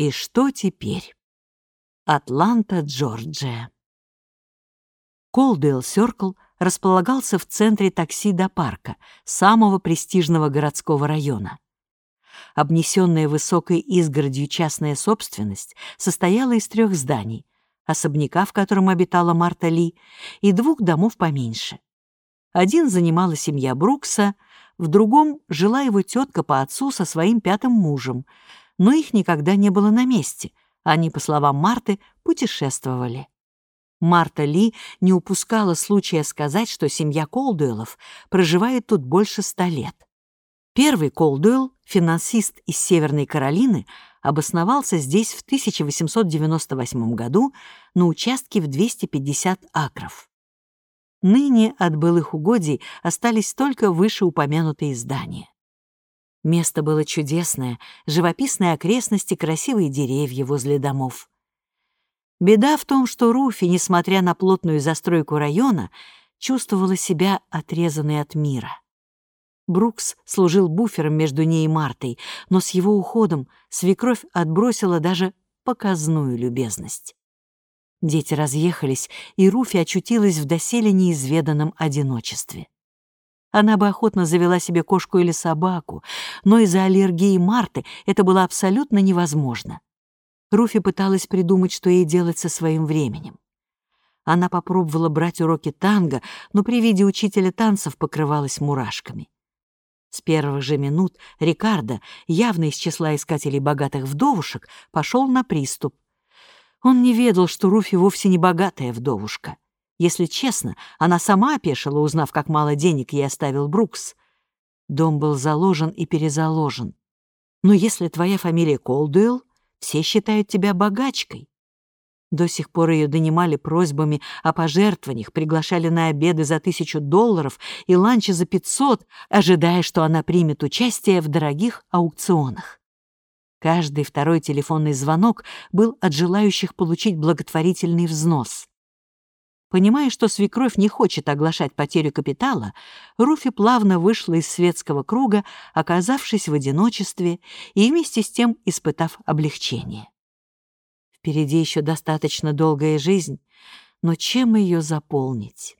И что теперь? Атланта, Джорджия. Колдуэлл Сёркл располагался в центре такси до парка, самого престижного городского района. Обнесенная высокой изгородью частная собственность состояла из трех зданий, особняка, в котором обитала Марта Ли, и двух домов поменьше. Один занимала семья Брукса, в другом жила его тетка по отцу со своим пятым мужем, но их никогда не было на месте, они, по словам Марты, путешествовали. Марта Ли не упускала случая сказать, что семья Колдуэллов проживает тут больше ста лет. Первый Колдуэлл, финансист из Северной Каролины, обосновался здесь в 1898 году на участке в 250 акров. Ныне от былых угодий остались только вышеупомянутые здания. Место было чудесное, живописные окрестности, красивые деревья возле домов. Беда в том, что Руфи, несмотря на плотную застройку района, чувствовала себя отрезанной от мира. Брукс служил буфером между ней и Мартой, но с его уходом свекровь отбросила даже показную любезность. Дети разъехались, и Руфи очутилась в доселе неизведанном одиночестве. Она бы охотно завела себе кошку или собаку, но из-за аллергии Марты это было абсолютно невозможно. Руфи пыталась придумать, что ей делать со своим временем. Она попробовала брать уроки танго, но при виде учителя танцев покрывалась мурашками. С первых же минут Рикардо, явно из числа искателей богатых вдовушек, пошел на приступ. Он не ведал, что Руфи вовсе не богатая вдовушка. Если честно, она сама опешила, узнав, как мало денег ей оставил Брукс. Дом был заложен и перезаложен. Но если твоя фамилия Колдуэлл, все считают тебя богачкой. До сих пор ее донимали просьбами о пожертвованиях, приглашали на обеды за тысячу долларов и ланчи за пятьсот, ожидая, что она примет участие в дорогих аукционах. Каждый второй телефонный звонок был от желающих получить благотворительный взнос. Понимая, что свекровь не хочет оглашать потерю капитала, Руфи плавно вышла из светского круга, оказавшись в одиночестве и вместе с тем испытав облегчение. Впереди еще достаточно долгая жизнь, но чем ее заполнить?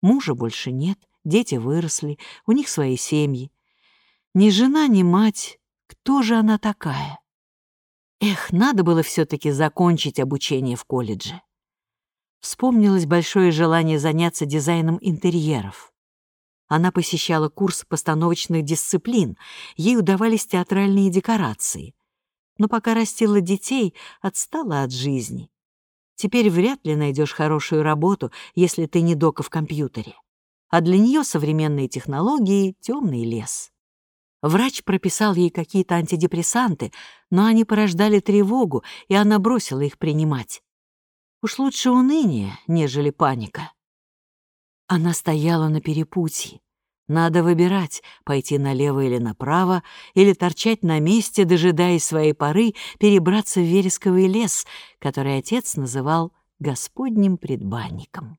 Мужа больше нет, дети выросли, у них свои семьи. Ни жена, ни мать, кто же она такая? Эх, надо было все таки закончить обучение в колледже. Вспомнилось большое желание заняться дизайном интерьеров. Она посещала курс постановочных дисциплин, ей удавались театральные декорации. Но пока растила детей, отстала от жизни. Теперь вряд ли найдешь хорошую работу, если ты не дока в компьютере. А для нее современные технологии — темный лес. Врач прописал ей какие-то антидепрессанты, но они порождали тревогу, и она бросила их принимать. Уж лучше уныние, нежели паника. Она стояла на перепутье. Надо выбирать, пойти налево или направо, или торчать на месте, дожидаясь своей поры, перебраться в вересковый лес, который отец называл «господним предбанником».